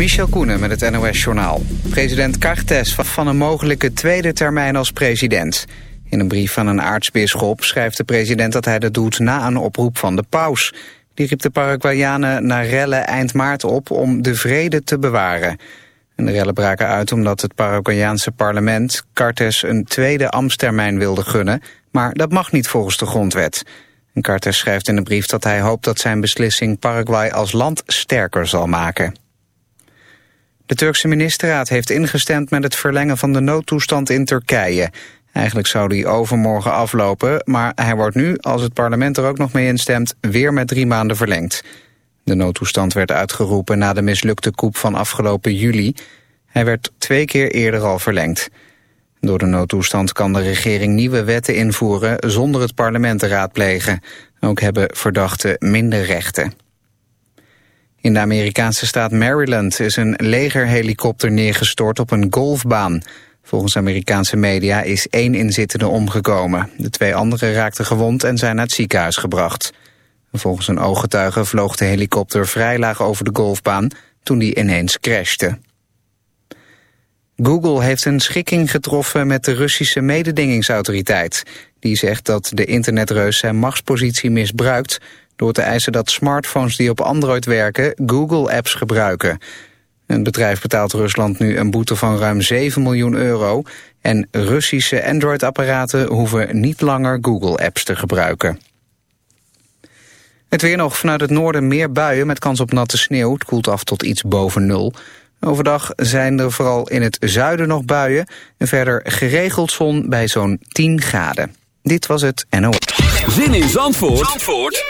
Michel Koenen met het NOS-journaal. President Cartes van een mogelijke tweede termijn als president. In een brief van een aartsbisschop schrijft de president dat hij dat doet na een oproep van de paus. Die riep de Paraguayanen naar rellen eind maart op om de vrede te bewaren. En de rellen braken uit omdat het Paraguayaanse parlement Cartes een tweede ambtstermijn wilde gunnen, maar dat mag niet volgens de grondwet. En Cartes schrijft in de brief dat hij hoopt dat zijn beslissing Paraguay als land sterker zal maken. De Turkse ministerraad heeft ingestemd met het verlengen van de noodtoestand in Turkije. Eigenlijk zou die overmorgen aflopen, maar hij wordt nu, als het parlement er ook nog mee instemt, weer met drie maanden verlengd. De noodtoestand werd uitgeroepen na de mislukte coup van afgelopen juli. Hij werd twee keer eerder al verlengd. Door de noodtoestand kan de regering nieuwe wetten invoeren zonder het parlement te raadplegen. Ook hebben verdachten minder rechten. In de Amerikaanse staat Maryland is een legerhelikopter neergestort op een golfbaan. Volgens Amerikaanse media is één inzittende omgekomen. De twee anderen raakten gewond en zijn naar het ziekenhuis gebracht. Volgens een ooggetuige vloog de helikopter vrij laag over de golfbaan toen die ineens crashte. Google heeft een schikking getroffen met de Russische mededingingsautoriteit. Die zegt dat de internetreus zijn machtspositie misbruikt... door te eisen dat smartphones die op Android werken Google-apps gebruiken. Een bedrijf betaalt Rusland nu een boete van ruim 7 miljoen euro... en Russische Android-apparaten hoeven niet langer Google-apps te gebruiken. Het weer nog vanuit het noorden meer buien met kans op natte sneeuw. Het koelt af tot iets boven nul. Overdag zijn er vooral in het zuiden nog buien. En verder geregeld zon bij zo'n 10 graden. Dit was het NO. Zin in Zandvoort, Zandvoort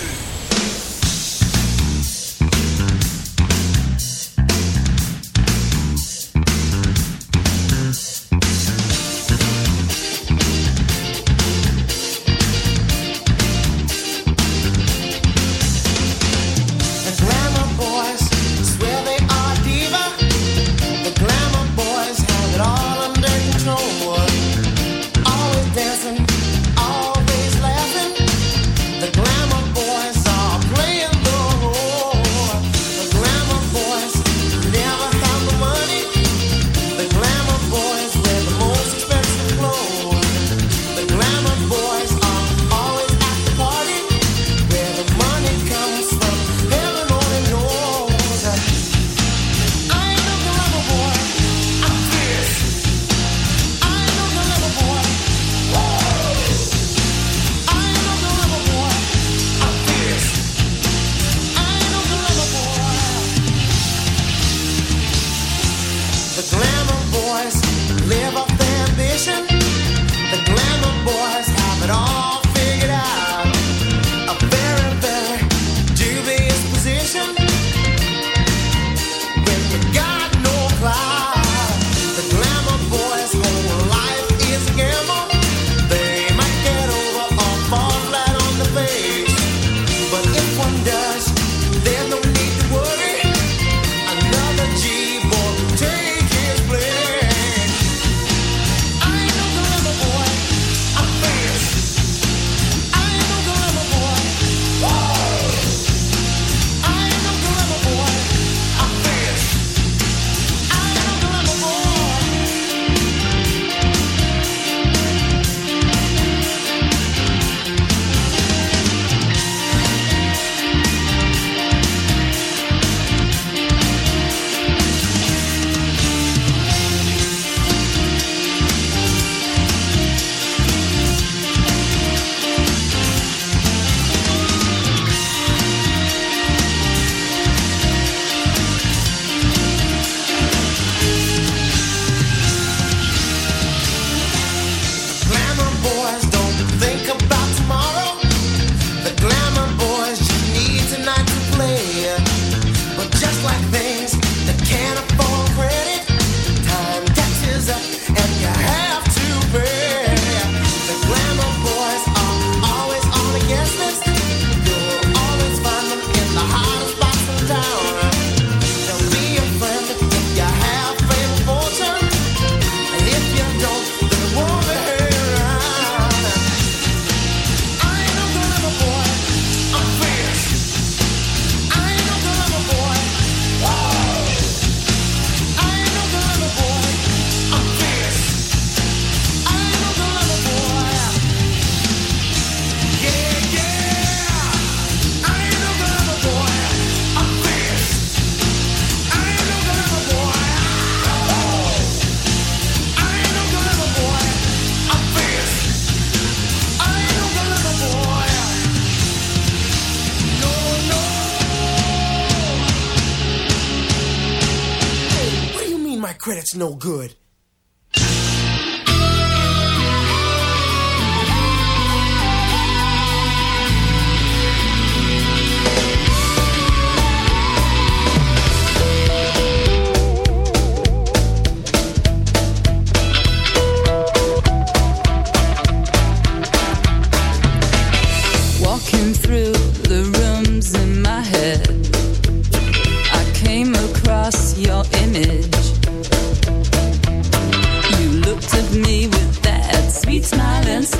Credit's no good.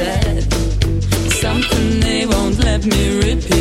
said something they won't let me repeat.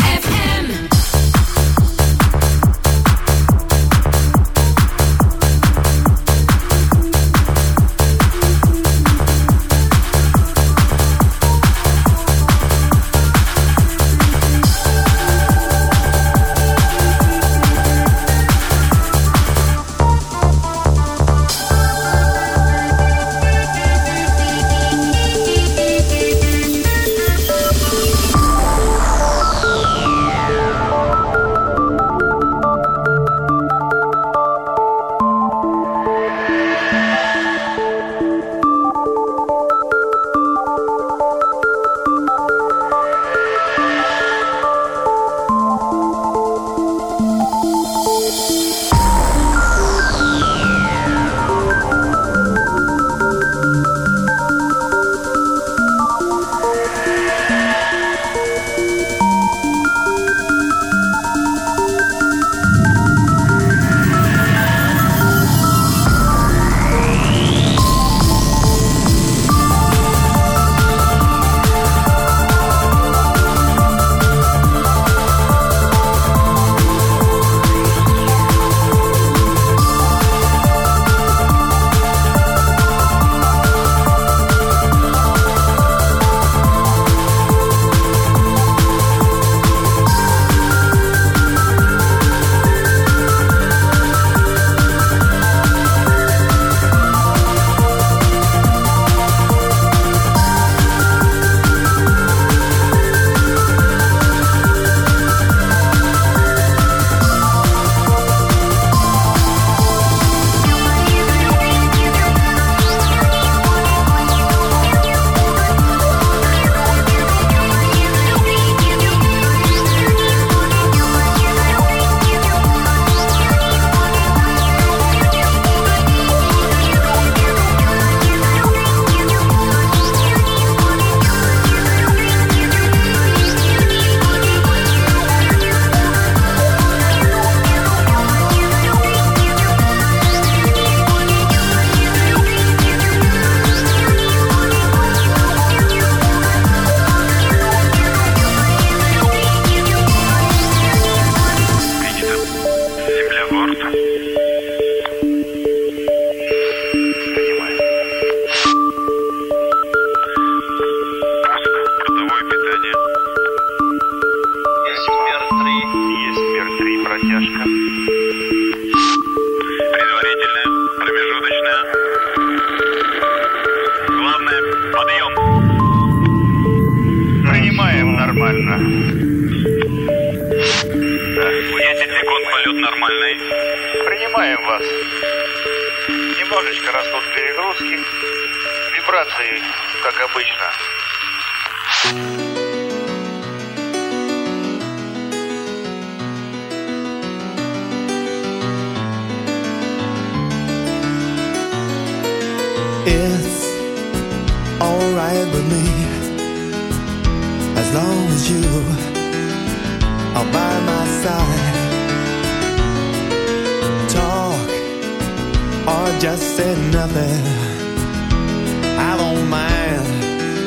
концентрации, как обычно. It's alright with me. As long as you are by my side. Talk or just say nothing.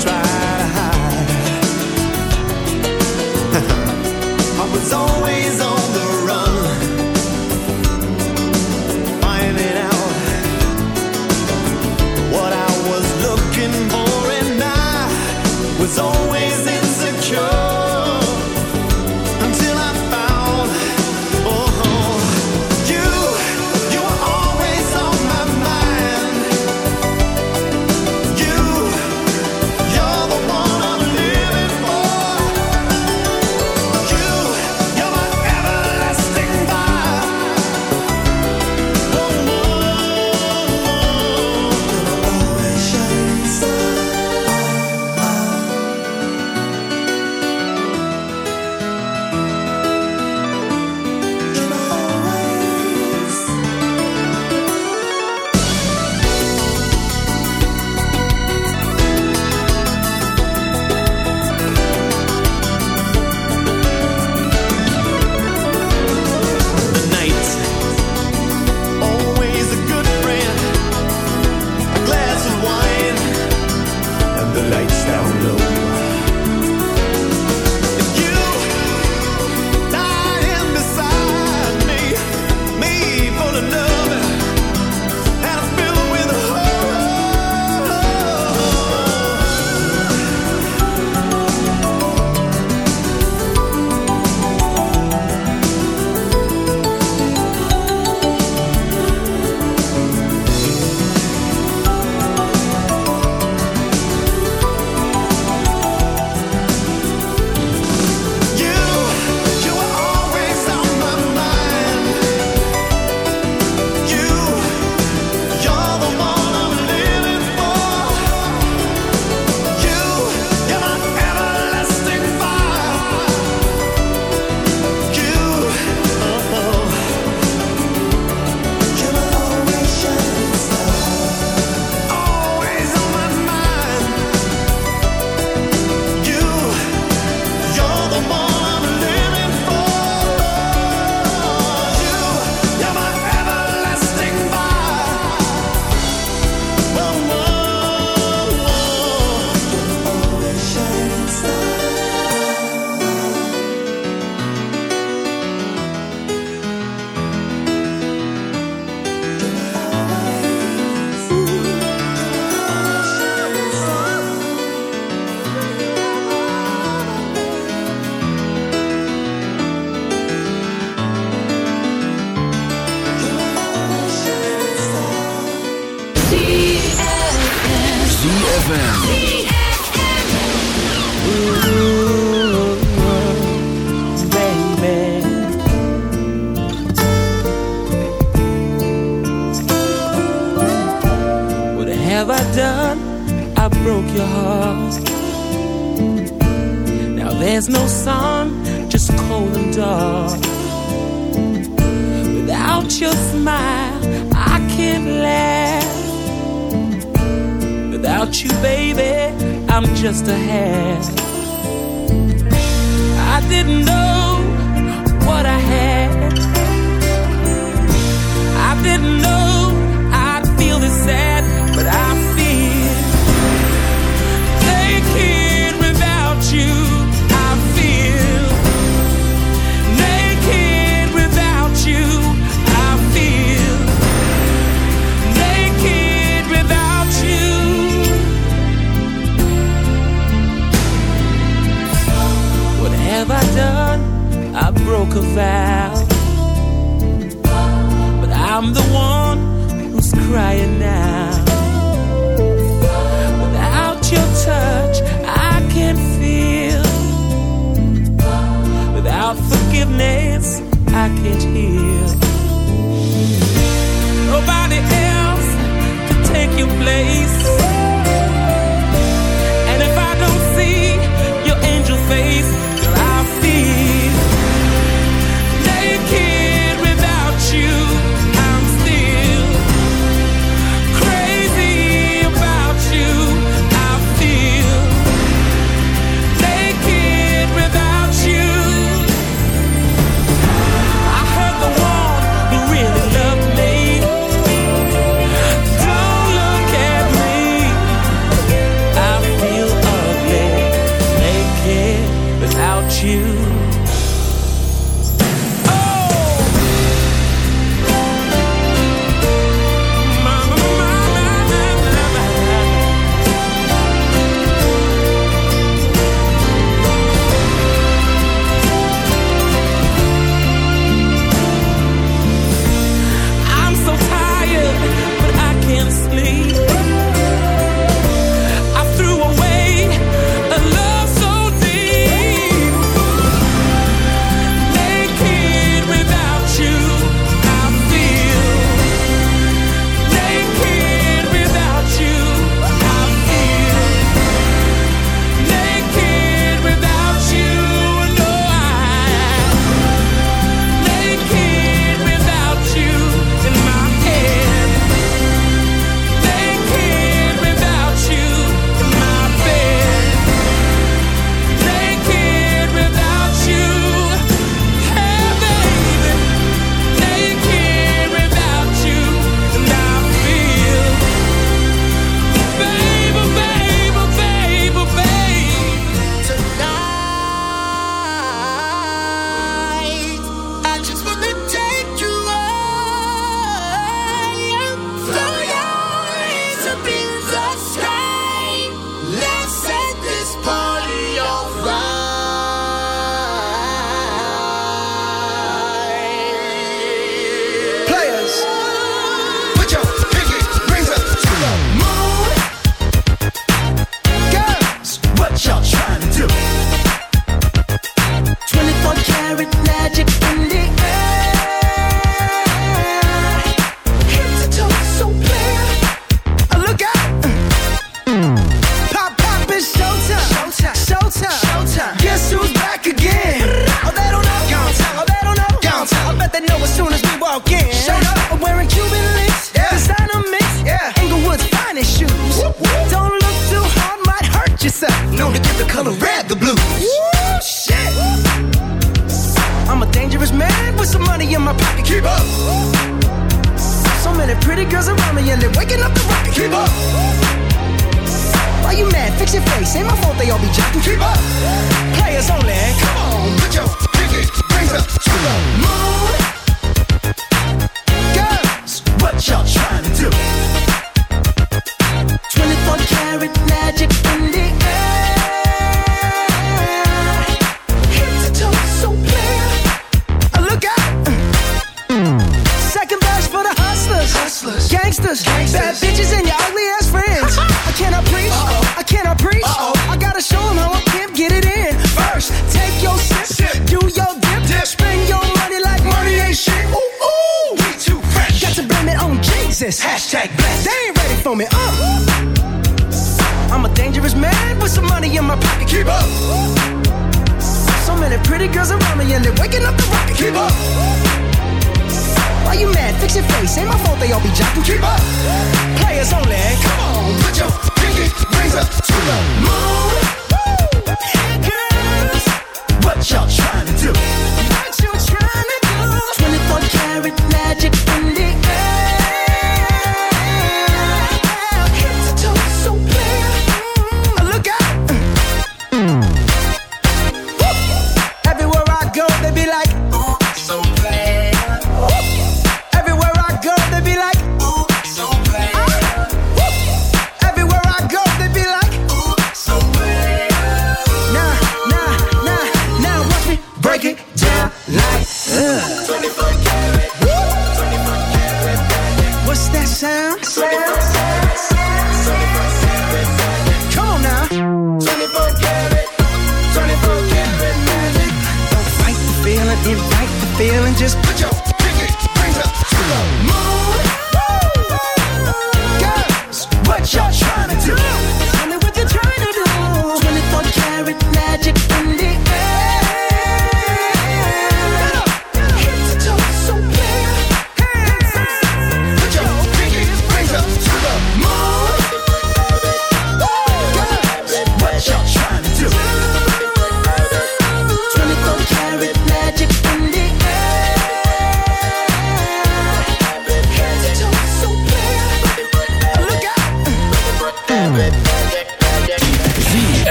try to hide. I was always on.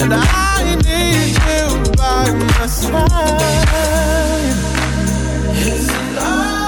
And I need you by my side. It's love.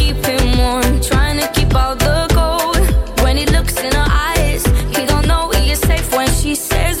about the gold when he looks in her eyes. He don't know he is safe when she says.